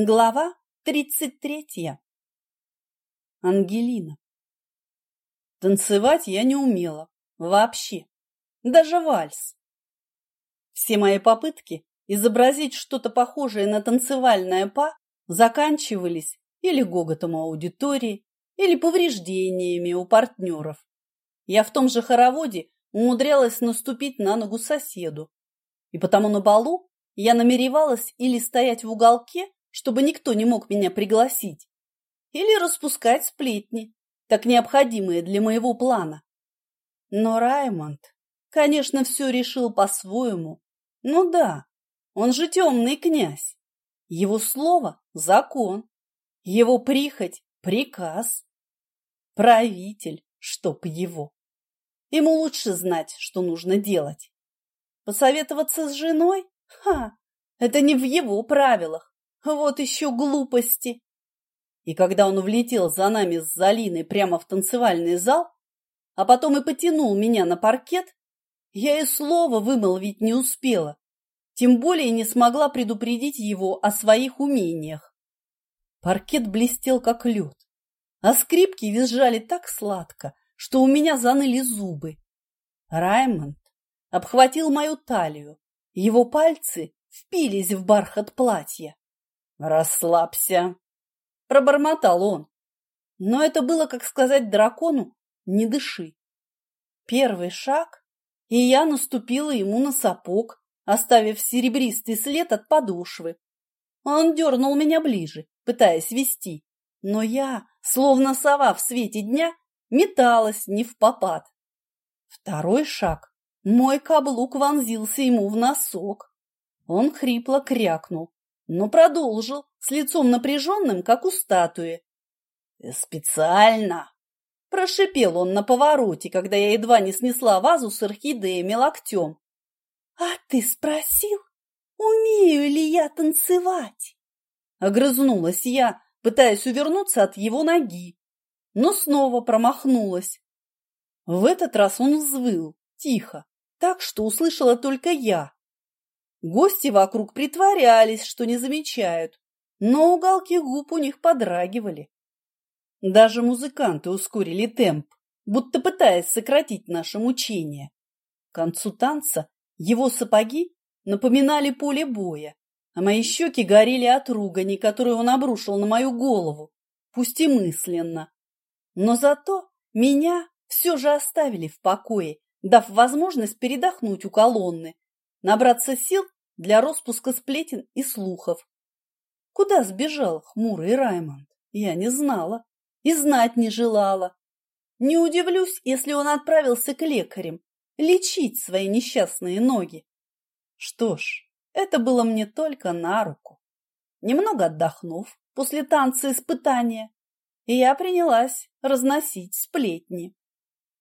Глава тридцать третья. Ангелина. Танцевать я не умела. Вообще. Даже вальс. Все мои попытки изобразить что-то похожее на танцевальное па заканчивались или гоготом аудитории, или повреждениями у партнеров. Я в том же хороводе умудрялась наступить на ногу соседу. И потому на балу я намеревалась или стоять в уголке, чтобы никто не мог меня пригласить, или распускать сплетни, так необходимые для моего плана. Но Раймонд, конечно, все решил по-своему. Ну да, он же темный князь. Его слово – закон, его прихоть – приказ. Правитель, чтоб его. Ему лучше знать, что нужно делать. Посоветоваться с женой? Ха, это не в его правилах. Вот еще глупости. И когда он влетел за нами с Залиной прямо в танцевальный зал, а потом и потянул меня на паркет, я и слова вымолвить не успела, тем более не смогла предупредить его о своих умениях. Паркет блестел, как лед, а скрипки визжали так сладко, что у меня заныли зубы. Раймонд обхватил мою талию, его пальцы впились в бархат платья. «Расслабься!» – пробормотал он. Но это было, как сказать дракону, не дыши. Первый шаг, и я наступила ему на сапог, оставив серебристый след от подошвы. Он дернул меня ближе, пытаясь вести, но я, словно сова в свете дня, металась не в попад. Второй шаг. Мой каблук вонзился ему в носок. Он хрипло крякнул, но продолжил, с лицом напряженным, как у статуи. «Э, «Специально!» – прошипел он на повороте, когда я едва не снесла вазу с орхидеями локтем. «А ты спросил, умею ли я танцевать?» Огрызнулась я, пытаясь увернуться от его ноги, но снова промахнулась. В этот раз он взвыл, тихо, так что услышала только я. Гости вокруг притворялись, что не замечают, но уголки губ у них подрагивали. Даже музыканты ускорили темп, будто пытаясь сократить наше мучение. К концу танца его сапоги напоминали поле боя, а мои щеки горели от ругани, которую он обрушил на мою голову, пусть и мысленно. Но зато меня все же оставили в покое, дав возможность передохнуть у колонны, набраться сил для распуска сплетен и слухов. Куда сбежал хмурый Раймонд, я не знала и знать не желала. Не удивлюсь, если он отправился к лекарям лечить свои несчастные ноги. Что ж, это было мне только на руку. Немного отдохнув после танца испытания, я принялась разносить сплетни.